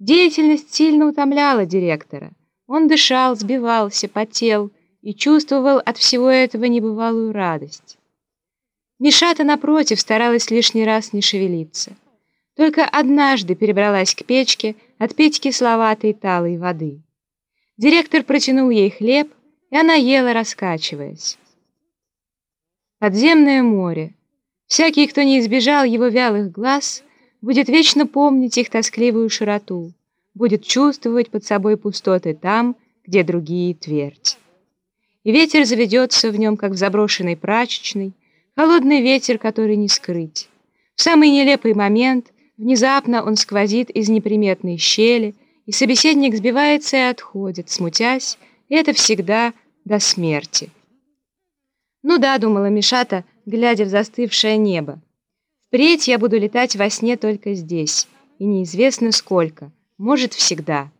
Деятельность сильно утомляла директора. Он дышал, сбивался, потел и чувствовал от всего этого небывалую радость. Мишата, напротив, старалась лишний раз не шевелиться. Только однажды перебралась к печке отпить кисловатой талой воды. Директор протянул ей хлеб, и она ела, раскачиваясь. Подземное море. Всякий, кто не избежал его вялых глаз, будет вечно помнить их тоскливую широту, будет чувствовать под собой пустоты там, где другие твердь. И ветер заведется в нем, как в заброшенной прачечной, холодный ветер, который не скрыть. В самый нелепый момент внезапно он сквозит из неприметной щели, и собеседник сбивается и отходит, смутясь, и это всегда до смерти. «Ну да», — думала Мишата, глядя в застывшее небо. «Впредь я буду летать во сне только здесь, и неизвестно сколько, может, всегда».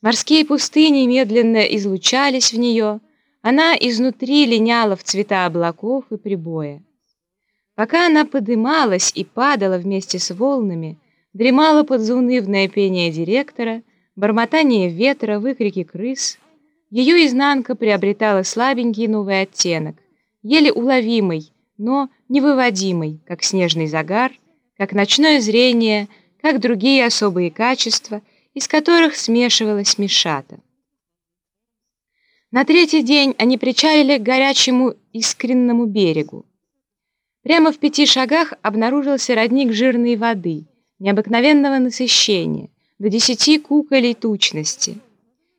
Морские пустыни медленно излучались в нее, она изнутри линяла в цвета облаков и прибоя. Пока она подымалась и падала вместе с волнами, дремала под заунывное пение директора, бормотание ветра, выкрики крыс, ее изнанка приобретала слабенький новый оттенок, еле уловимый, но невыводимый, как снежный загар, как ночное зрение, как другие особые качества, из которых смешивалась Мишата. На третий день они причалили к горячему искреннему берегу. Прямо в пяти шагах обнаружился родник жирной воды, необыкновенного насыщения, до десяти куколей тучности.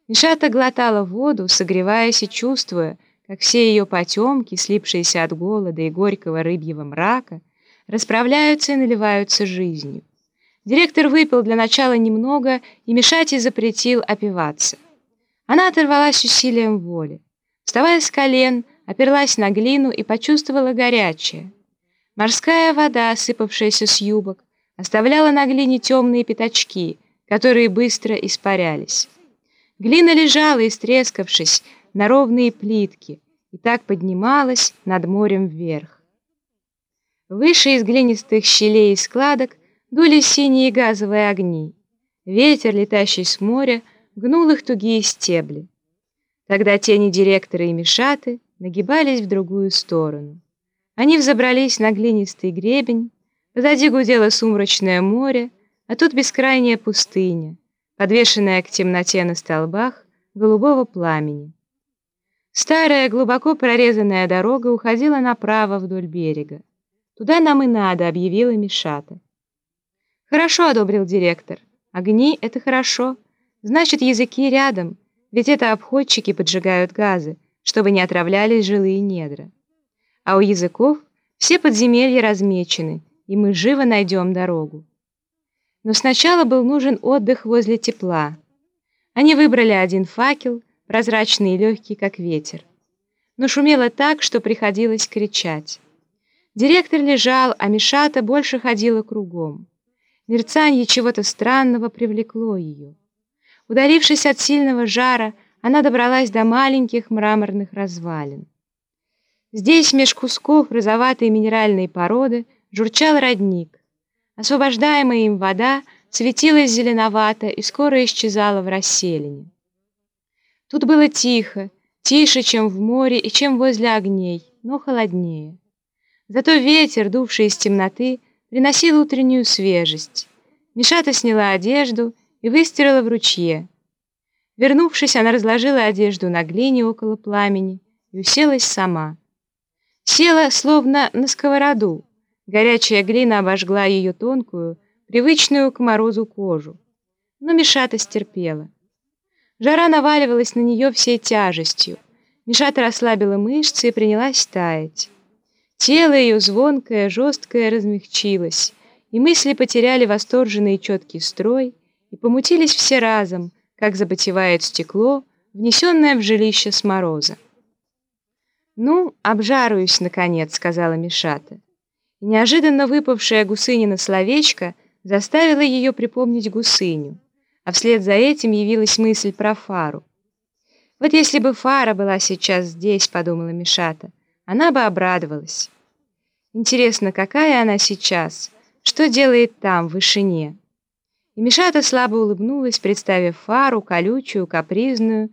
Мишата глотала воду, согреваясь и чувствуя, как все ее потемки, слипшиеся от голода и горького рыбьего мрака, расправляются и наливаются жизнью. Директор выпил для начала немного, и Мишате запретил опиваться. Она оторвалась усилием воли. Вставая с колен, оперлась на глину и почувствовала горячее. Морская вода, сыпавшаяся с юбок, оставляла на глине темные пятачки, которые быстро испарялись. Глина лежала, истрескавшись, на ровные плитки, и так поднималась над морем вверх. Выше из глинистых щелей и складок дули синие газовые огни. Ветер, летящий с моря, гнул их тугие стебли. Тогда тени директора и Мишаты нагибались в другую сторону. Они взобрались на глинистый гребень, позади гудело сумрачное море, а тут бескрайняя пустыня, подвешенная к темноте на столбах голубого пламени. Старая, глубоко прорезанная дорога уходила направо вдоль берега. «Туда нам и надо», — объявила Мишата. «Хорошо», — одобрил директор. «Огни — это хорошо. Значит, языки рядом, ведь это обходчики поджигают газы, чтобы не отравлялись жилые недра. А у языков все подземелья размечены, и мы живо найдем дорогу. Но сначала был нужен отдых возле тепла. Они выбрали один факел, прозрачный и легкий, как ветер. Но шумело так, что приходилось кричать. Директор лежал, а Мишата больше ходила кругом. Мерцанье чего-то странного привлекло ее. Ударившись от сильного жара, она добралась до маленьких мраморных развалин. Здесь меж кусков розоватой минеральной породы журчал родник. Освобождаемая им вода светилась зеленовато и скоро исчезала в расселине. Тут было тихо, тише, чем в море и чем возле огней, но холоднее. Зато ветер, дувший из темноты, приносил утреннюю свежесть. Мишата сняла одежду и выстирала в ручье. Вернувшись, она разложила одежду на глине около пламени и уселась сама. Села, словно на сковороду. Горячая глина обожгла ее тонкую, привычную к морозу кожу. Но Мишата стерпела. Жара наваливалась на нее всей тяжестью. Мишата расслабила мышцы и принялась таять. Тело ее звонкое, жесткое размягчилось, и мысли потеряли восторженный и четкий строй, и помутились все разом, как запотевает стекло, внесенное в жилище с мороза. «Ну, обжаруюсь, наконец», — сказала Мишата. И неожиданно выпавшая гусынина словечко заставило ее припомнить гусыню, а вслед за этим явилась мысль про Фару. «Вот если бы Фара была сейчас здесь», — подумала Мишата, — «она бы обрадовалась». Интересно, какая она сейчас? Что делает там, в вышине?» И Мишата слабо улыбнулась, представив фару, колючую, капризную,